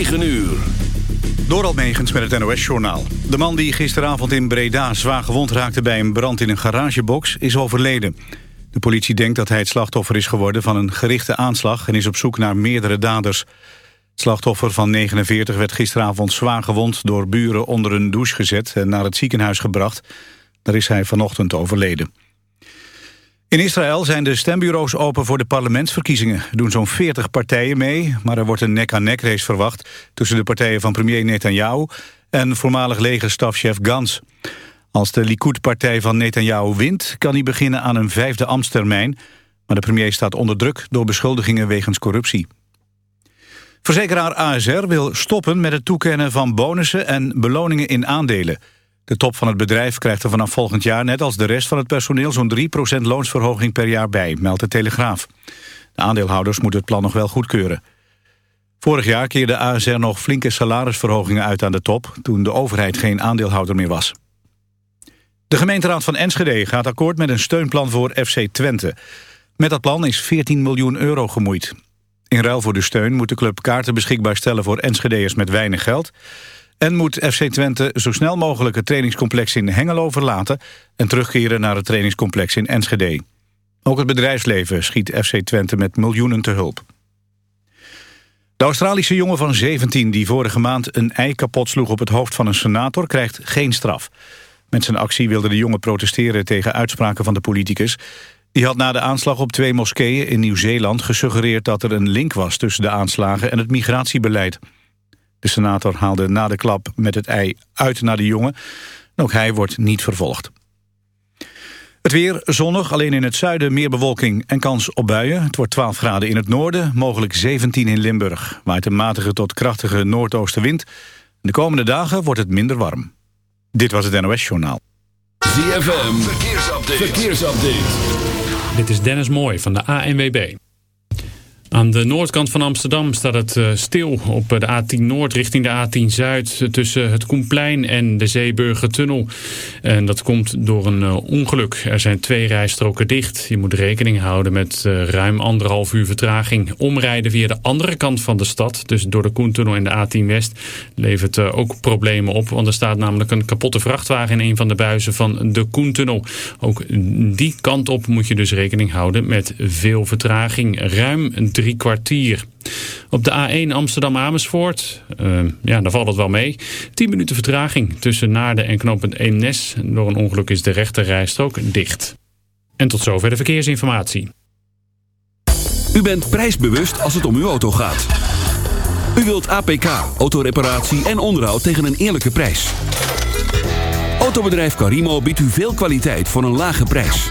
9 uur. Door Megens met het NOS-journaal. De man die gisteravond in Breda zwaar gewond raakte bij een brand in een garagebox is overleden. De politie denkt dat hij het slachtoffer is geworden van een gerichte aanslag... en is op zoek naar meerdere daders. Het slachtoffer van 49 werd gisteravond zwaar gewond... door buren onder een douche gezet en naar het ziekenhuis gebracht. Daar is hij vanochtend overleden. In Israël zijn de stembureaus open voor de parlementsverkiezingen. Er doen zo'n 40 partijen mee, maar er wordt een nek-aan-nek race verwacht... tussen de partijen van premier Netanyahu en voormalig legerstafchef Gans. Als de Likud-partij van Netanyahu wint, kan hij beginnen aan een vijfde ambtstermijn... maar de premier staat onder druk door beschuldigingen wegens corruptie. Verzekeraar ASR wil stoppen met het toekennen van bonussen en beloningen in aandelen... De top van het bedrijf krijgt er vanaf volgend jaar... net als de rest van het personeel zo'n 3% loonsverhoging per jaar bij, meldt de Telegraaf. De aandeelhouders moeten het plan nog wel goedkeuren. Vorig jaar keerde ASR nog flinke salarisverhogingen uit aan de top... toen de overheid geen aandeelhouder meer was. De gemeenteraad van Enschede gaat akkoord met een steunplan voor FC Twente. Met dat plan is 14 miljoen euro gemoeid. In ruil voor de steun moet de club kaarten beschikbaar stellen... voor Enschede'ers met weinig geld... En moet FC Twente zo snel mogelijk het trainingscomplex in Hengelo verlaten... en terugkeren naar het trainingscomplex in Enschede. Ook het bedrijfsleven schiet FC Twente met miljoenen te hulp. De Australische jongen van 17 die vorige maand een ei kapot sloeg op het hoofd van een senator... krijgt geen straf. Met zijn actie wilde de jongen protesteren tegen uitspraken van de politicus. Die had na de aanslag op twee moskeeën in Nieuw-Zeeland gesuggereerd dat er een link was tussen de aanslagen en het migratiebeleid. De senator haalde na de klap met het ei uit naar de jongen. ook hij wordt niet vervolgd. Het weer zonnig, alleen in het zuiden meer bewolking en kans op buien. Het wordt 12 graden in het noorden, mogelijk 17 in Limburg. Waait een matige tot krachtige noordoostenwind. De komende dagen wordt het minder warm. Dit was het NOS Journaal. ZFM, verkeersupdate. verkeersupdate. Dit is Dennis Mooij van de ANWB. Aan de noordkant van Amsterdam staat het eh, stil op de A10 Noord richting de A10 Zuid tussen het Koenplein en de Zeeburgertunnel. En dat komt door een eh, ongeluk. Er zijn twee rijstroken dicht. Je moet rekening houden met eh, ruim anderhalf uur vertraging. Omrijden via de andere kant van de stad, dus door de Koentunnel en de A10 West, levert ook problemen op. Want er staat namelijk een kapotte vrachtwagen in een van de buizen van de Koentunnel. Ook die kant op moet je dus rekening houden met veel vertraging. Ruim drie kwartier. Op de A1 Amsterdam-Amersfoort, uh, ja, daar valt het wel mee. 10 minuten vertraging tussen Naarden en knooppunt Eemnes. Door een ongeluk is de rechte rijstrook dicht. En tot zover de verkeersinformatie. U bent prijsbewust als het om uw auto gaat. U wilt APK, autoreparatie en onderhoud tegen een eerlijke prijs. Autobedrijf Carimo biedt u veel kwaliteit voor een lage prijs.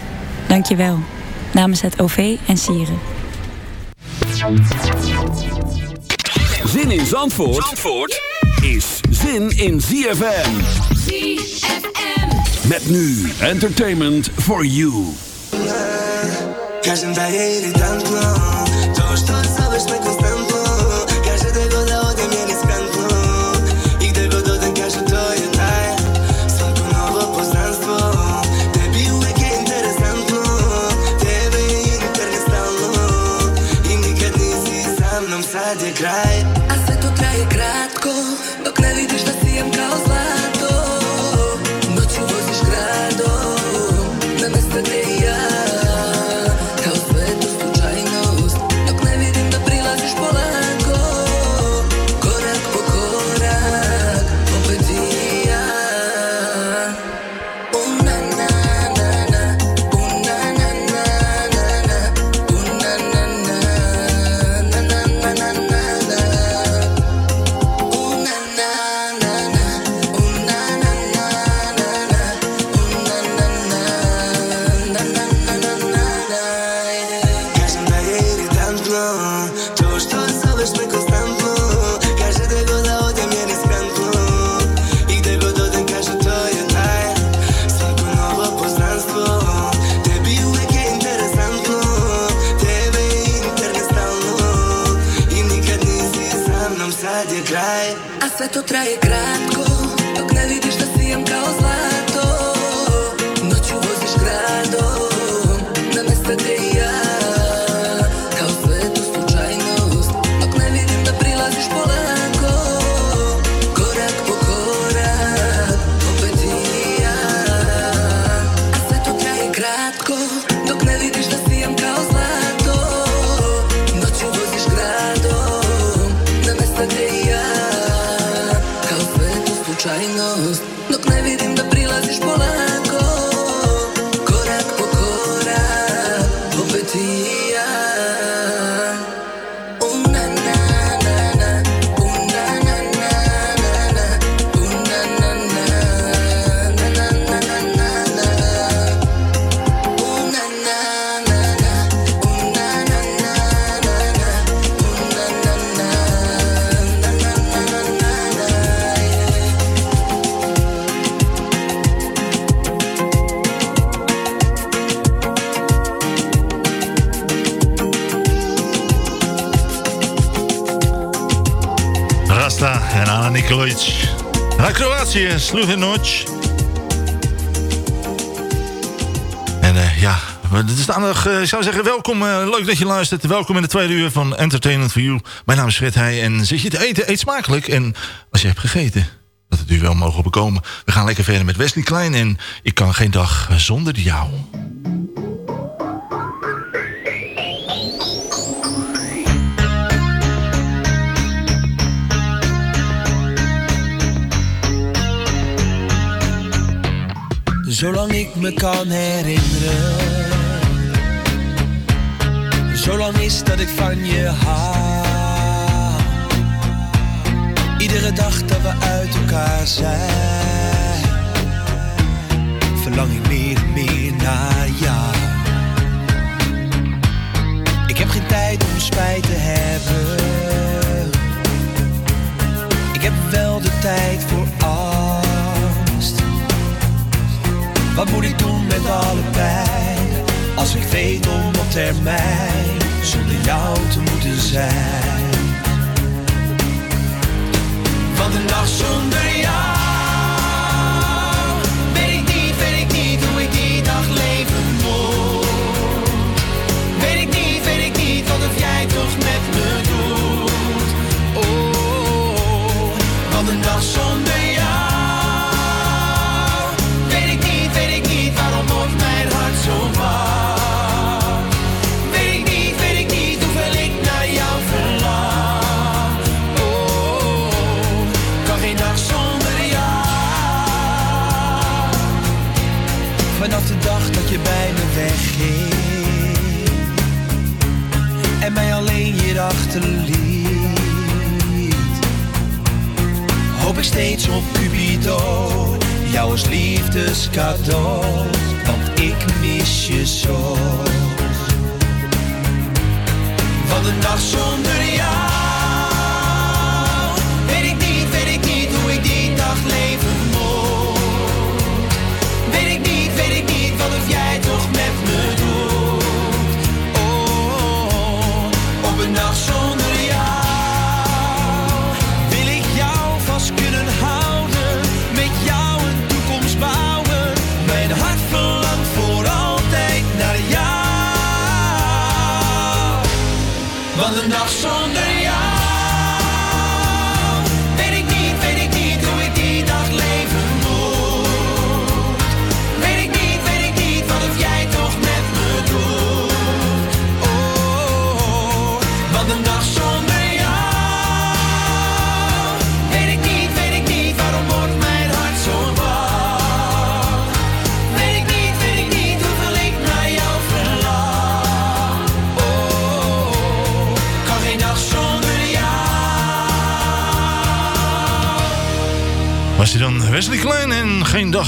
Dank je wel. Namens het OV en Sieren. Zin in Zandvoort, Zandvoort is zin in ZFM. ZFM. Met nu entertainment for you. Kroatië, Slovenoc. En uh, ja, we staan nog, uh, ik zou zeggen, welkom. Uh, leuk dat je luistert. Welkom in de tweede uur van Entertainment for You. Mijn naam is Fred Heij en zit je te eten, eet smakelijk. En als je hebt gegeten, dat het u wel mogen bekomen. We gaan lekker verder met Wesley Klein en ik kan geen dag zonder jou. Zolang ik me kan herinneren. Zolang is dat ik van je hou. Iedere dag dat we uit elkaar zijn. Verlang ik meer en meer naar jou. Ik heb geen tijd om spijt te hebben. Ik heb wel de tijd voor Wat moet ik doen met alle pijn? Als ik weet om op termijn zonder jou te moeten zijn. Want een nacht zonder jou. Weet ik niet, weet ik niet hoe ik die dag leven moet. Weet ik niet, weet ik niet wat of jij toch met me pescador.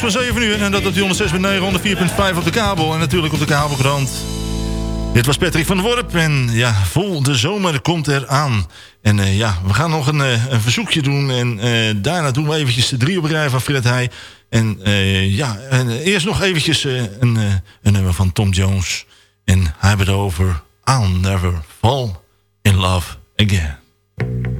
van 7 uur. En dat op 106 met 104.5 op de kabel. En natuurlijk op de kabelkrant. Dit was Patrick van der Worp. En ja, vol de zomer komt eraan. En eh, ja, we gaan nog een, eh, een verzoekje doen. En eh, daarna doen we eventjes de drie op rij van Fred Heij. En ja, en, eerst nog eventjes een, een nummer van Tom Jones. En hij het over I'll Never Fall In Love Again.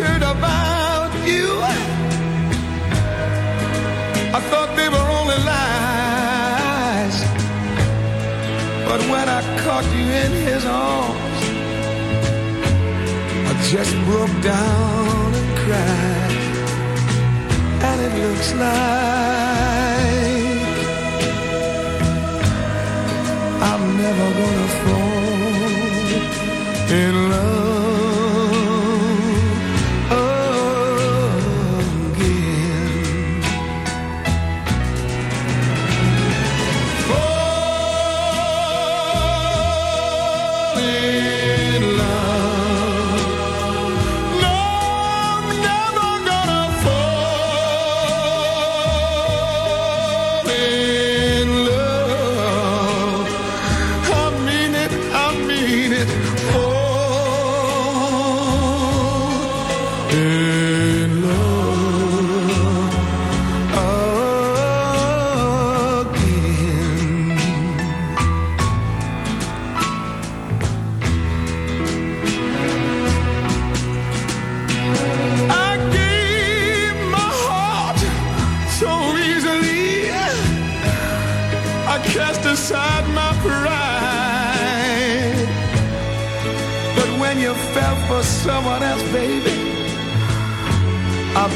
heard about you. I thought they were only lies. But when I caught you in his arms, I just broke down and cried. And it looks like I'm never gonna fall in love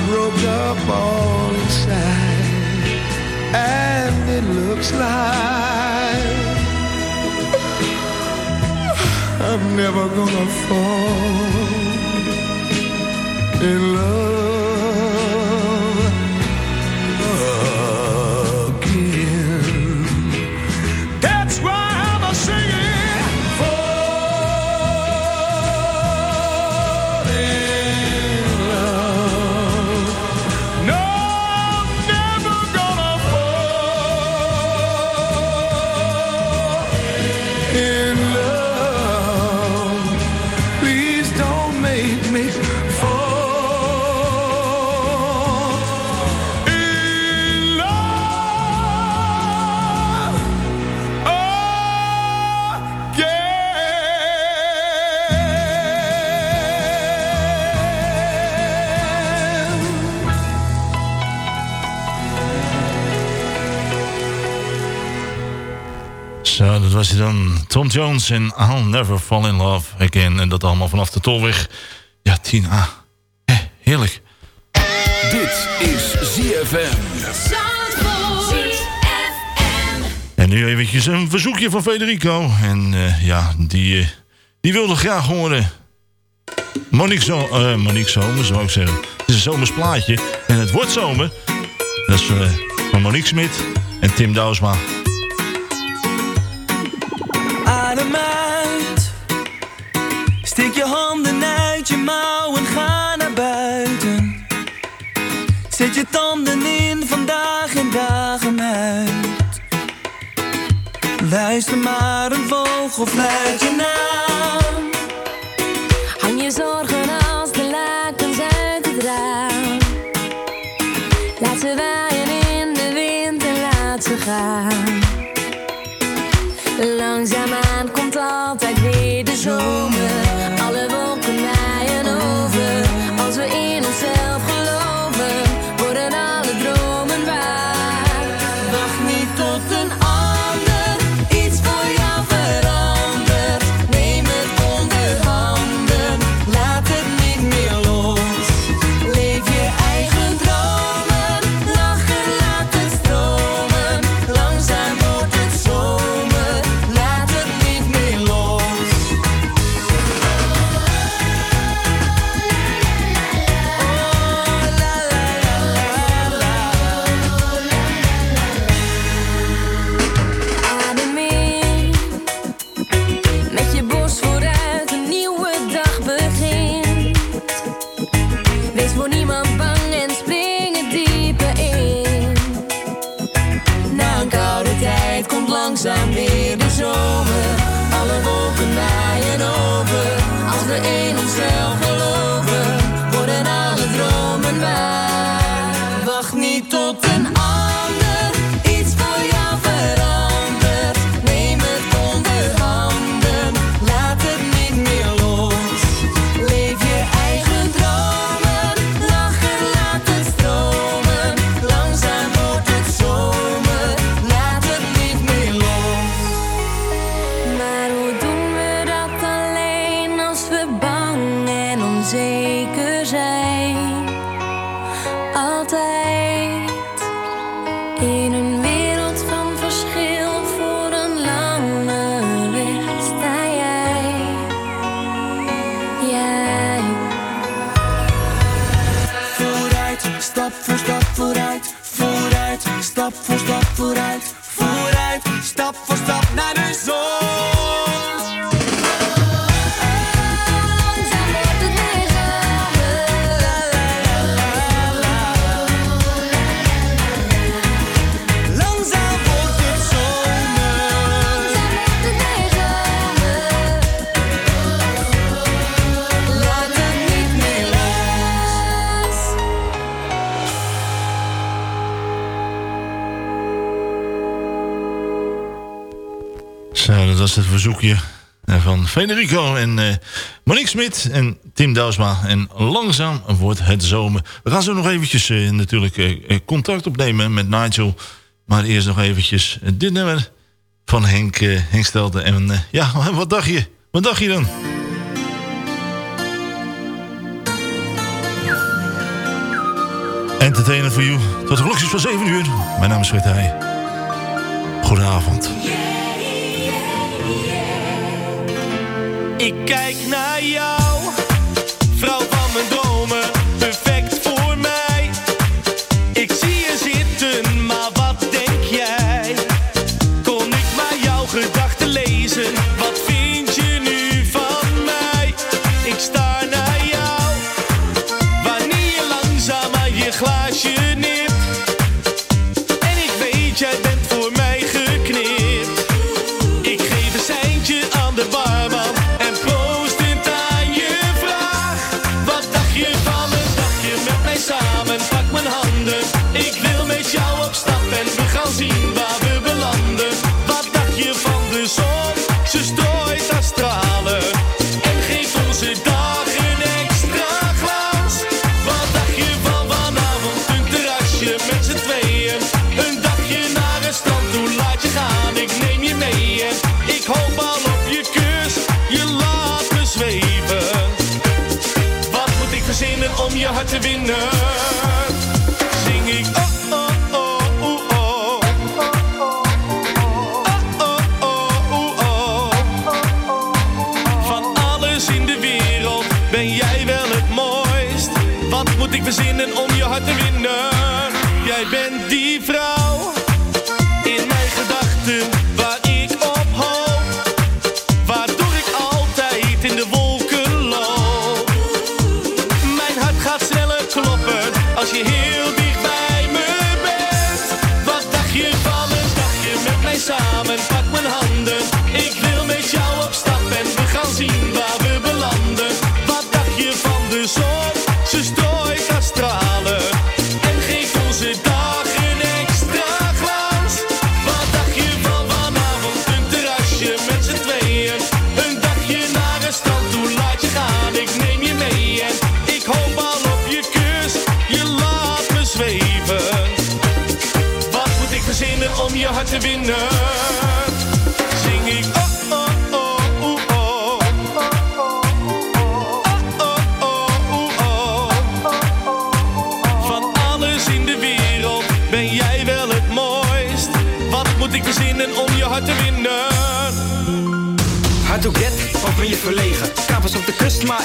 broke up all inside. And it looks like I'm never gonna fall in love Tom Jones en I'll Never Fall in Love Again. En dat allemaal vanaf de tolweg. Ja, 10A. Eh, heerlijk. Dit is ZFM. En nu eventjes een verzoekje van Federico. En eh, ja, die, eh, die wilde graag horen. Monique, zo eh, Monique Zomer, zou ik zeggen. Het is een zomers plaatje. En het wordt zomer. Dat is van Monique Smit en Tim Douwsma. Steek je handen uit je mouw en ga naar buiten. Zet je tanden in vandaag en dagen uit. Luister maar een vogel fluit je naam. Hang je zorgen als de lakens uit het raam. Laat ze waaien in de wind en laat ze gaan. Langzaamaan komt altijd weer de zomer. stap voor stap naar de zon. Eh, van Federico en eh, Monique Smit en Tim Douwsma. En langzaam wordt het zomer. We gaan zo nog eventjes eh, natuurlijk contact opnemen met Nigel. Maar eerst nog eventjes dit nummer van Henk, Henk Stelten. En ja, wat dacht je? Wat dacht je dan? Entertainer voor you. Tot de klokjes van 7 uur. Mijn naam is Fred. Goedenavond. Ik kijk naar jou, vrouw van mijn dromen, verzinnen om je hart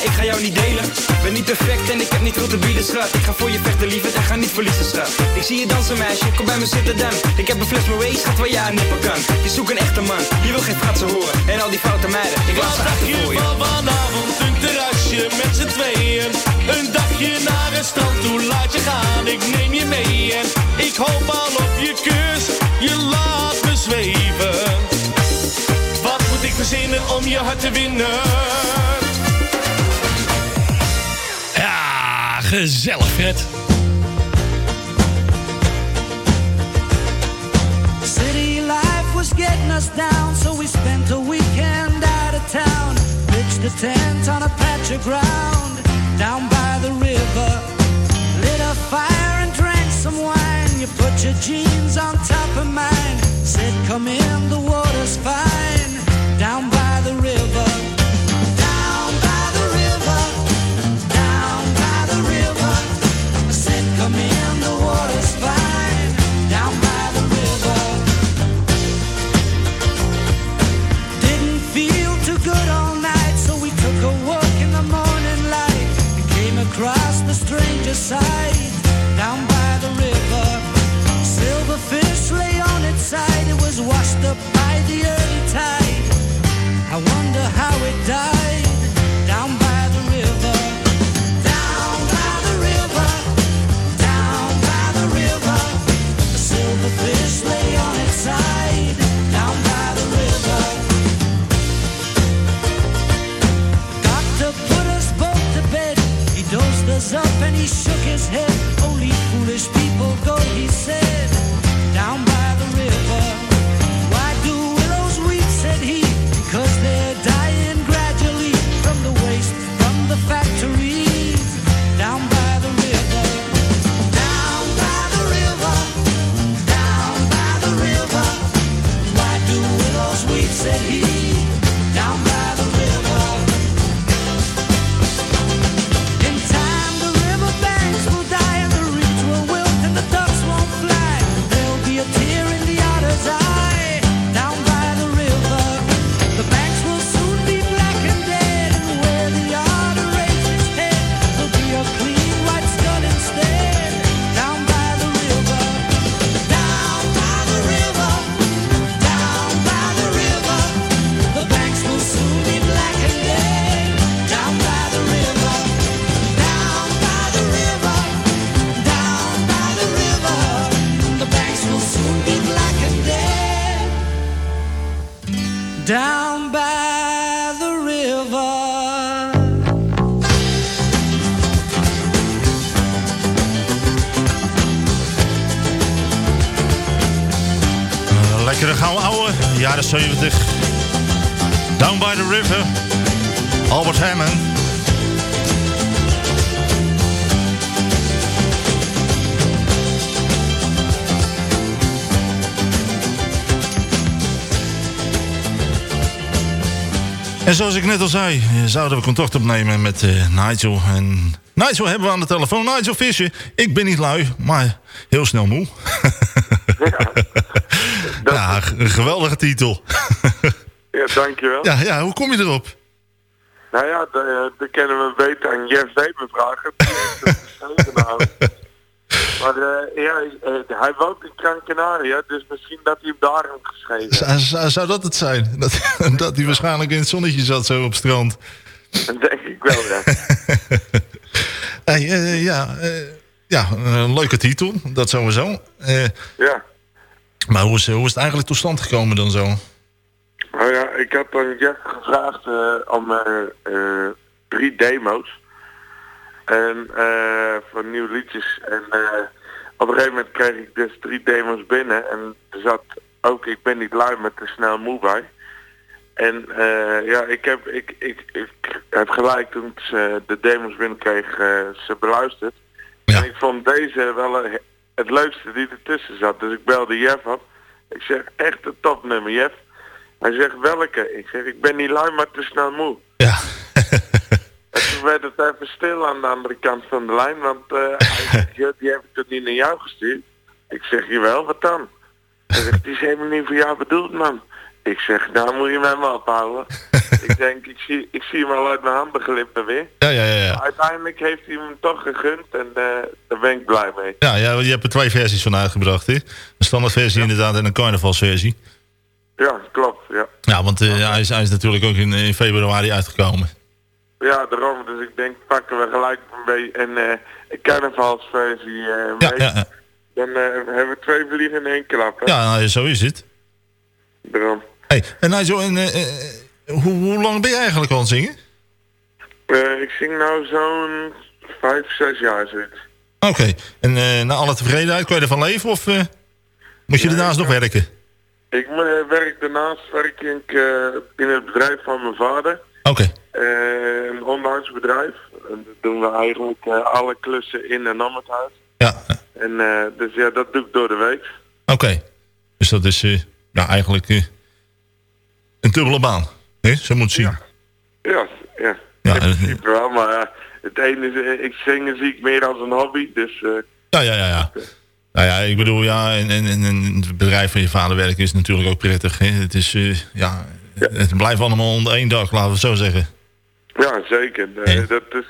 ik ga jou niet delen. Ben niet perfect en ik heb niet veel te bieden, schat. Ik ga voor je vechten, lieverd, en ga niet verliezen, schat. Ik zie je dansen, meisje, kom bij me zitten dan. Ik heb een fles Moët, schat, waar je aan nippen kan. Je zoekt een echte man, je wil geen fratsen horen. En al die foute meiden, ik laat ze achter voor je. van vanavond een terrasje met z'n tweeën? Een dagje naar het strand toe, laat je gaan, ik neem je mee en ik hoop al op je kus, je laat me zweven. Wat moet ik verzinnen om je hart te winnen? Gezellig Fred. City life was getting us down, so we spent a weekend out of town. Pitched a tent on a patch of ground down by the river. Lit a fire and drank some wine. You put your jeans on top of mine. Said, Come in, the water's fine. Down by the river. down by the river. Lay on its side, it was washed up by the early tide. I wonder how it died. His head. En zoals ik net al zei, eh, zouden we contact opnemen met eh, Nigel. En Nigel hebben we aan de telefoon. Nigel Visser, ik ben niet lui, maar heel snel moe. Ja, een geweldige titel. Ja, dankjewel. Ja, ja, hoe kom je erop? Nou ja, dat kunnen we beter aan Jeff Weber vragen. Maar eh, ja, eh, hij woont in Gran Canaria, dus misschien dat hij hem daar heeft geschreven. Zou, zou- dat het zijn? Dat, dat hij waarschijnlijk in het zonnetje zat zo op het strand. Dat denk ik wel, ja. Hey, eh, ja, eh, ja, een leuke titel, dat sowieso. Ja. maar hoe is, hoe is het eigenlijk tot stand gekomen dan zo? Nou ja, ik had aan Jeff gevraagd om drie demo's. En eh van nieuwe liedjes. En eh, op een gegeven moment kreeg ik dus drie demo's binnen. En er zat ook Ik ben niet lui met te snel moe bij. En eh, ja, ik heb, ik, ik, ik heb gelijk toen ik ze de demos binnenkreeg eh, ze beluisterd. En ik vond deze wel het leukste die ertussen zat. Dus ik belde Jeff op. Ik zeg, echt een topnummer, Jeff. Hij zegt, welke? Ik zeg, ik ben niet lui, maar te snel moe. Ja. Werd het even stil aan de andere kant van de lijn, want eh, "Ja, die heb ik toch niet naar jou gestuurd? Ik zeg, jawel, wat dan? Hij zegt, die is helemaal niet voor jou bedoeld, man. Ik zeg, nou moet je met me ophouden. ik denk, ik zie, ik zie hem al uit mijn handen glippen weer. Ja, ja, ja. ja. Maar Uiteindelijk heeft hij hem toch gegund en eh, daar ben ik blij mee. Ja, ja, je hebt er twee versies van uitgebracht, hè? Een standaardversie inderdaad en een carnavalsversie. Ja, klopt, ja. Ja, want eh, hij, is, hij is natuurlijk ook in, in februari uitgekomen. Ja, daarom. Dus ik denk, pakken we gelijk een beetje een, eh een carnavalsversie eh Ja, mee. ja, ja. Dan eh, hebben we twee vliegen in één klap. Hè? Ja, nou, zo is het. Daarom. Hey, en Nigel, en, eh, eh, hoe, hoe lang ben je eigenlijk al aan het zingen? Eh, ik zing nou zo'n vijf, zes jaar zoiets. Oké, en eh na alle tevredenheid, kun je ervan leven of eh, moet je daarnaast nog werken? Ik eh, werk daarnaast werk ik eh, in het bedrijf van mijn vader. Oké, Eh, een onderhoudsbedrijf. En dat doen we eigenlijk eh, alle klussen in en om het huis. Ja. En eh, dus ja, dat doe ik door de week. oké. Dus dat is eh, ja, eigenlijk een dubbele baan, hè? zo moet je zien. Ja, ja. Ja, in principe wel, maar ja, het ene is, ik zingen zie ik meer als een hobby. Dus Ja, ja, ja. ja. Nou ja, ik bedoel, ja, en, en, en het bedrijf van je vader werken is natuurlijk ook prettig. Hè? Het is, ja, het blijft allemaal onder één dag, laten we het zo zeggen. ja, zeker. Eh, dat is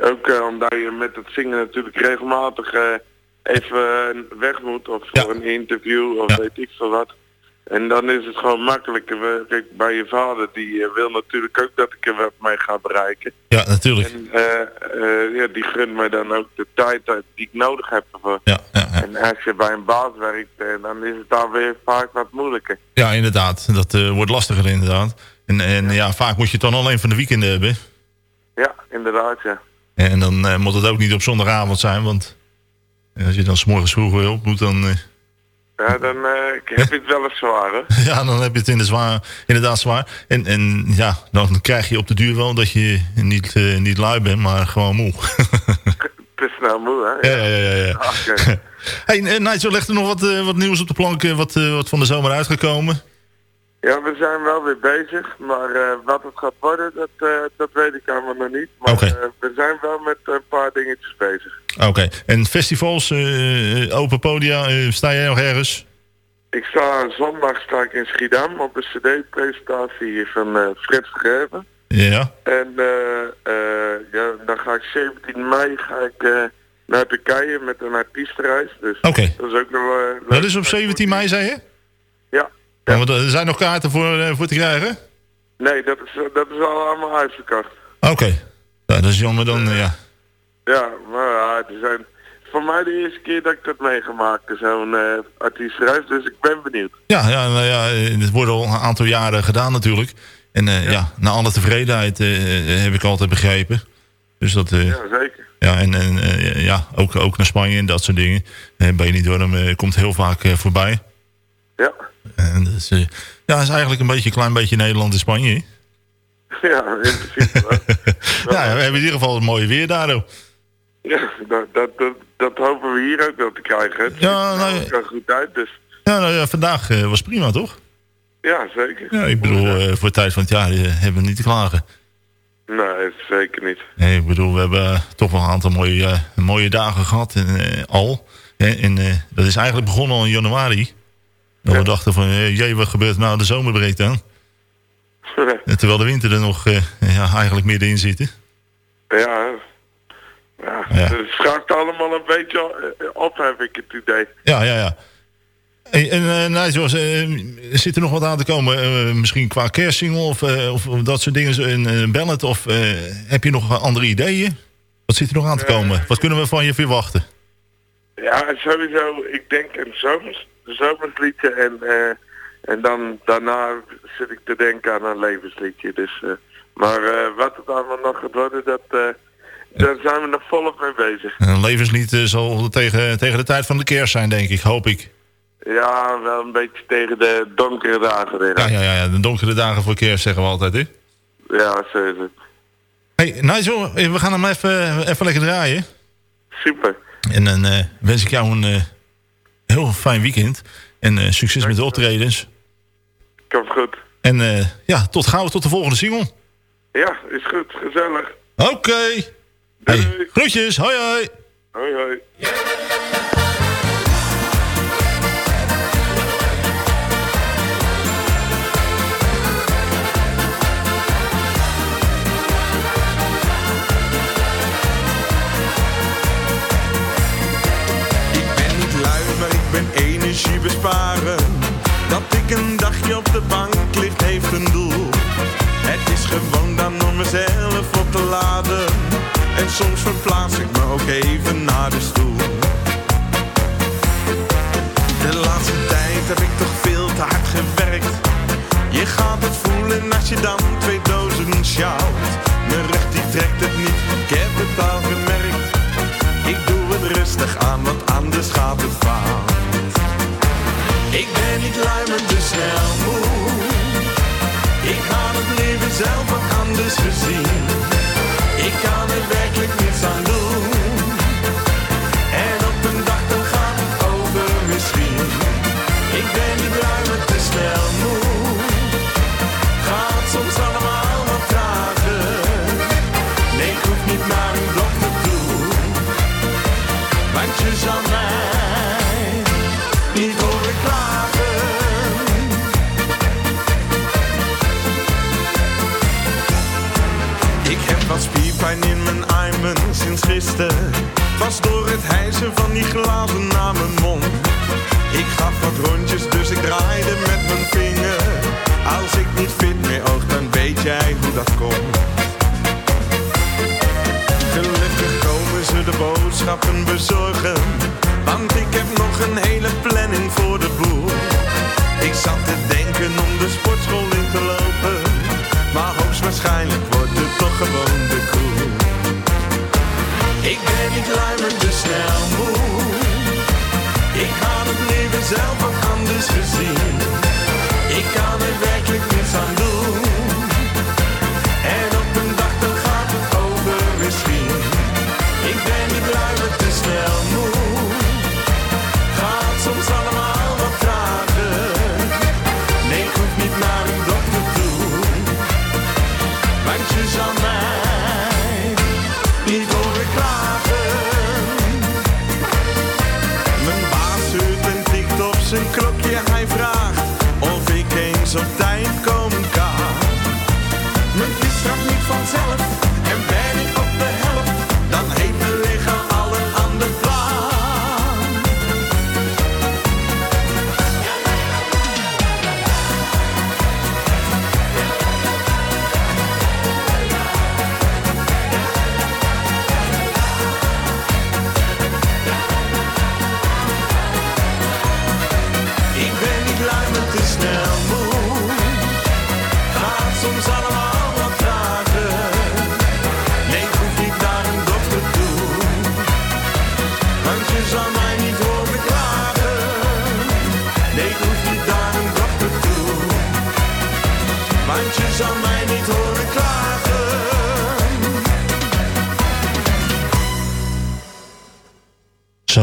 ook eh, omdat je met het zingen natuurlijk regelmatig eh, even weg moet. Of voor een interview of weet ik veel wat. En dan is het gewoon makkelijker. Kijk, bij je vader, die eh, wil natuurlijk ook dat ik er wat mee ga bereiken. Ja, natuurlijk. En eh, eh, ja, die gunt mij dan ook de tijd die ik nodig heb ervoor. Ja, ja, ja. En als je bij een baas werkt, dan is het dan weer vaak wat moeilijker. Ja, inderdaad. Dat wordt lastiger inderdaad. En, en ja. vaak moet je het dan alleen van de weekenden hebben. Ja, inderdaad, ja. En dan moet het ook niet op zondagavond zijn, want als je dan s'morgens vroeg weer op moet, dan, Ja, dan eh, heb je het wel eens zwaar, hè? ja, dan heb je het in de zwaar, inderdaad zwaar. En, en ja, dan krijg je op de duur wel dat je niet, eh, niet lui bent, maar gewoon moe. Te snel moe, hè? ja, ja, ja. ja. Oké. hey, eh, Nigel, legt er nog wat, wat nieuws op de plank, wat, wat van de zomer uitgekomen? Ja, we zijn wel weer bezig, maar wat het gaat worden, dat, dat weet ik allemaal nog niet. Maar Oké. we zijn wel met een paar dingetjes bezig. Oké, en festivals, eh, open podia, eh, sta jij nog ergens? Ik sta zondag sta ik in Schiedam op een cd-presentatie van eh Frits Geven. Ja. En eh, eh, ja, dan ga ik 17 mei ga ik, eh, naar Turkije met een artiestenreis. Dus Oké. dat is ook nog wel... eh, Dat is op 17 mei, zei je? Ja. Ja, want er zijn nog kaarten voor, eh, voor te krijgen? Nee, dat is, dat is al allemaal uitverkocht. Oké. Ja, dat is jammer dan, eh, ja. Ja, maar ja, het zijn voor mij de eerste keer dat ik dat meegemaakt zo'n eh artiestenreis. Dus ik ben benieuwd. Ja, ja, nou ja, eh, het wordt al een aantal jaren gedaan natuurlijk. En eh, ja. na alle tevredenheid heb ik altijd begrepen. Dus dat... Ja, zeker. ja, en, en ja, ook, ook naar Spanje en dat soort dingen. Uh, Benidorm komt heel vaak voorbij. Ja. En dat is, ja, is eigenlijk een beetje een klein beetje Nederland en Spanje. hè? Ja, in principe wel. ja, we hebben in ieder geval het mooie weer daar. Ja, dat, dat, dat, dat hopen we hier ook wel te krijgen. Het Ja, ziet er nou, goed uit, dus Ja, nou ja, vandaag eh, was prima, toch? ja, zeker. Ja, ik bedoel, eh, voor de tijd van het jaar eh, hebben we niet te klagen. Nee, zeker niet. Nee, ik bedoel, we hebben toch wel een aantal mooie, mooie dagen gehad. En, al. En dat is eigenlijk begonnen al in januari. Dat we dachten van, jee, wat gebeurt er nou? De zomer breekt aan. Terwijl de winter er nog ja, eigenlijk middenin zit. hè. Ja, ja, Ja. het schaakt allemaal een beetje eh, op, heb ik het idee. Ja, ja, ja. En, en Nigel, eh, zit er nog wat aan te komen? Eh, misschien qua kerstsingle of, of, dat soort dingen, een uh, ballad? Of heb je nog andere ideeën? Wat zit er nog aan te komen? Wat kunnen we van je verwachten? Ja, sowieso, ik denk een zomers, een zomersliedje en, en dan daarna zit ik te denken aan een levensliedje. Dus, maar wat het allemaal nog gaat worden, dat, daar zijn we nog volop mee bezig. Een levenslied eh, zal tegen, tegen de tijd van de kerst zijn, denk ik. Hoop ik. Ja, wel een beetje tegen de donkere dagen. Ja, ja, ja, ja. De donkere dagen voor kerst zeggen we altijd, hè? Ja, zo is het. Hey, Nigel, eh, we gaan hem even, even lekker draaien. Super. En dan eh, wens ik jou een eh, heel fijn weekend. En eh, succes met de optredens. Komt goed. En eh, ja, tot gauw, tot de volgende single. Ja, is goed. Gezellig. Oké. Hey, groetjes, hoi hoi. Hoi hoi. Ik ben niet lui, maar ik ben energie besparen. Dat ik een dagje op de bank ligt, heeft een doel. Het is gewoon dan om mezelf op te laden. En soms verplaats ik me ook even naar de stoel. De laatste tijd heb ik toch veel te hard gewerkt. Je gaat het voelen als je dan twee dozen sjouwt. Mijn rug die trekt het niet, ik heb het al gemerkt. Ik doe het rustig aan, want anders gaat het fout. Ik ben niet lui, maar te snel moe. Ik had het leven zelf wat anders gezien. Ik kan er werkelijk niets aan. was door het hijsen van die glazen naar mijn mond. Ik gaf wat rondjes, dus ik draaide me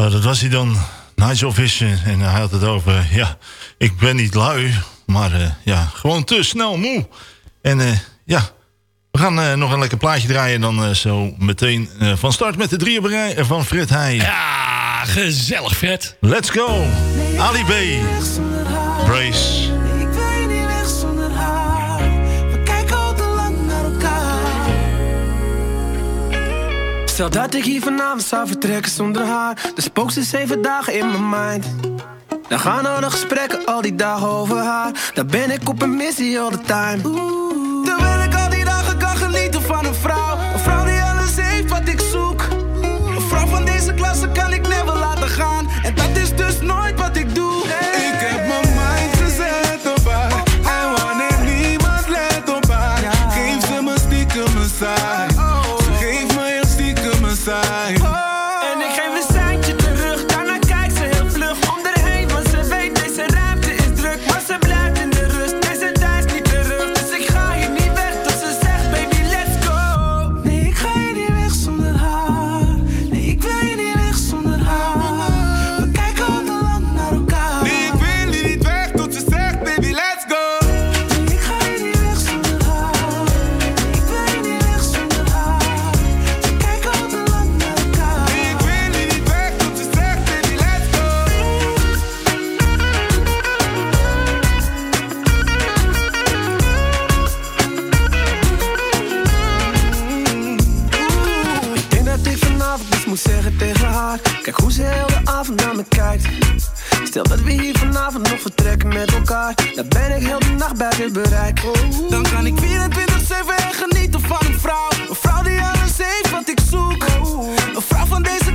Dat was hij dan. Nigel Vision. En hij had het over, ja, ik ben niet lui, maar eh, ja, gewoon te snel moe. En eh, ja, we gaan eh, nog een lekker plaatje draaien. Dan zo meteen van start met de drieënberij van Fred Heij. Ja, gezellig Fred. Let's go. Ali Brace. Stel dat ik hier vanavond zou vertrekken zonder haar. De spook ze zeven dagen in mijn mind. Dan gaan al nog gesprekken al die dagen over haar. Daar ben ik op een missie all the time. Oeh. Terwijl ik al die dagen kan genieten van een vrouw. Een vrouw die alles heeft wat ik zoek. Een vrouw van deze klasse kan Stel dat we hier vanavond nog vertrekken met elkaar Dan ben ik heel de nacht bij je bereik. Dan kan ik 24-7 genieten van een vrouw Een vrouw die alles heeft wat ik zoek. Een vrouw van deze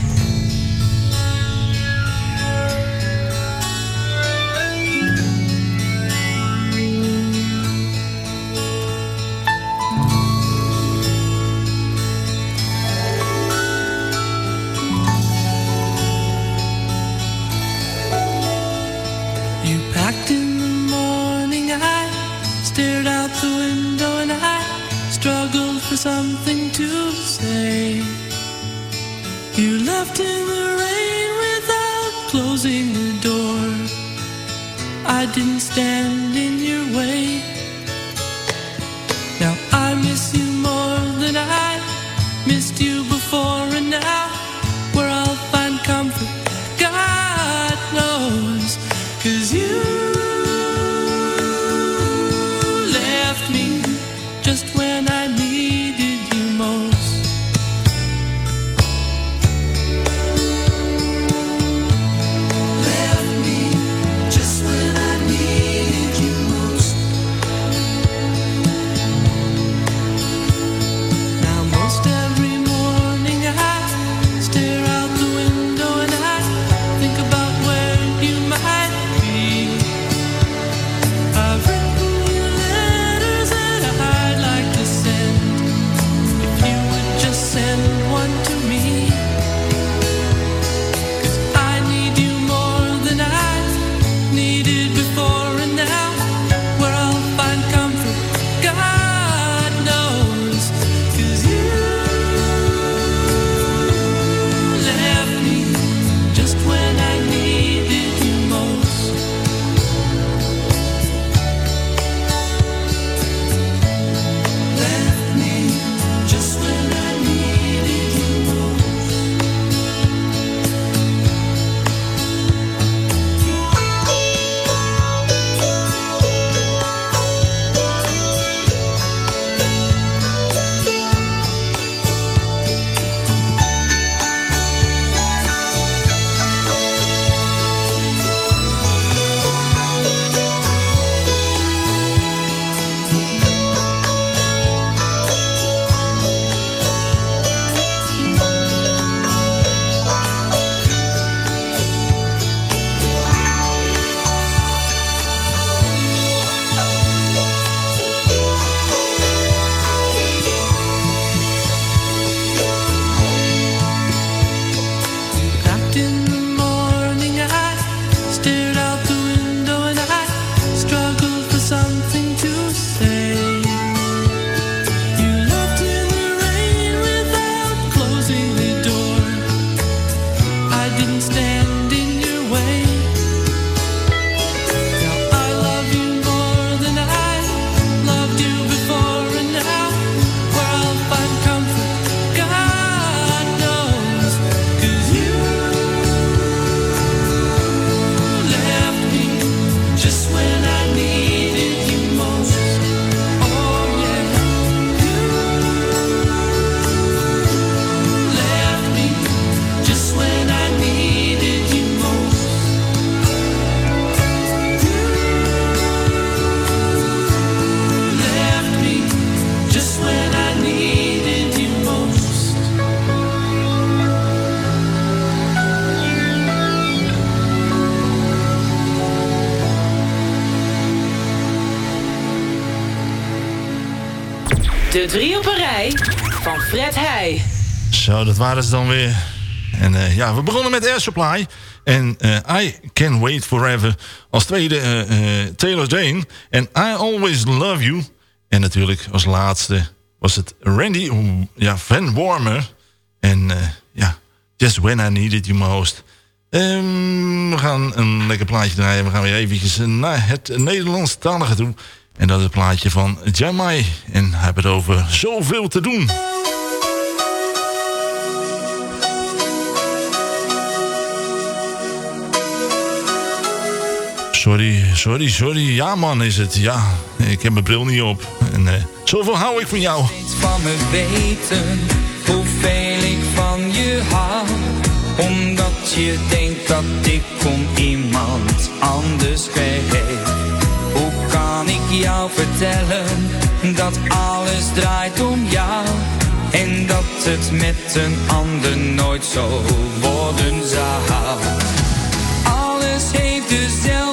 Zo, dat waren ze dan weer. En eh, ja, we begonnen met Air Supply. En eh, I Can Wait Forever. Als tweede eh, Taylor Dane. En I Always Love You. En natuurlijk als laatste was het Randy ja, Van Warmer. En ja, Just When I Needed You Most. Ehm, we gaan een lekker plaatje draaien. We gaan weer eventjes naar het Nederlandstalige toe. En dat is het plaatje van Jamai. En hij heeft het over zoveel te doen. Sorry, sorry, sorry. Ja man is het. Ja, ik heb mijn bril niet op. En eh, zoveel hou ik van jou. van me weten hoeveel ik van je hou. Omdat je denkt dat ik om iemand anders geef. Hoe kan ik jou vertellen dat alles draait om jou? En dat het met een ander nooit zo worden zou. Alles heeft dezelfde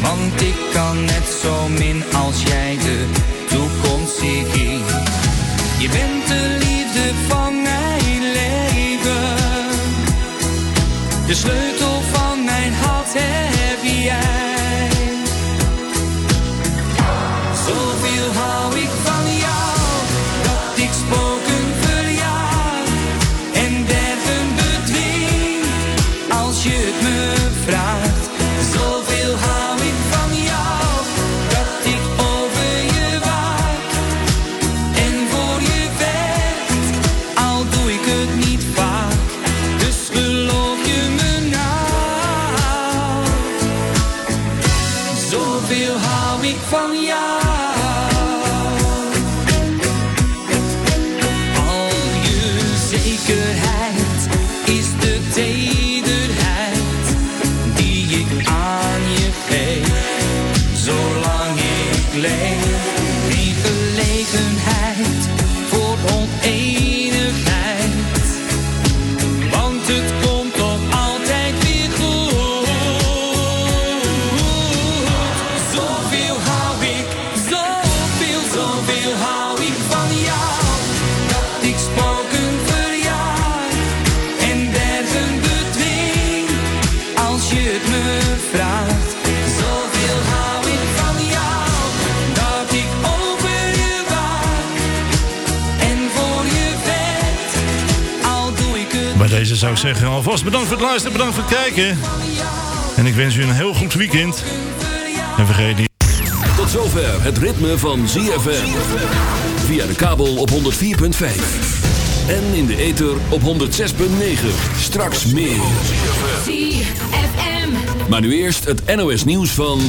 Want ik kan net zo min als jij de toekomst zien. Je bent de liefde van mijn leven. De sleutel. zeg Alvast bedankt voor het luisteren, bedankt voor het kijken. En ik wens u een heel goed weekend. En vergeet niet... Tot zover het ritme van ZFM. Via de kabel op 104.5. En in de ether op 106.9. Straks meer. Maar nu eerst het NOS nieuws van...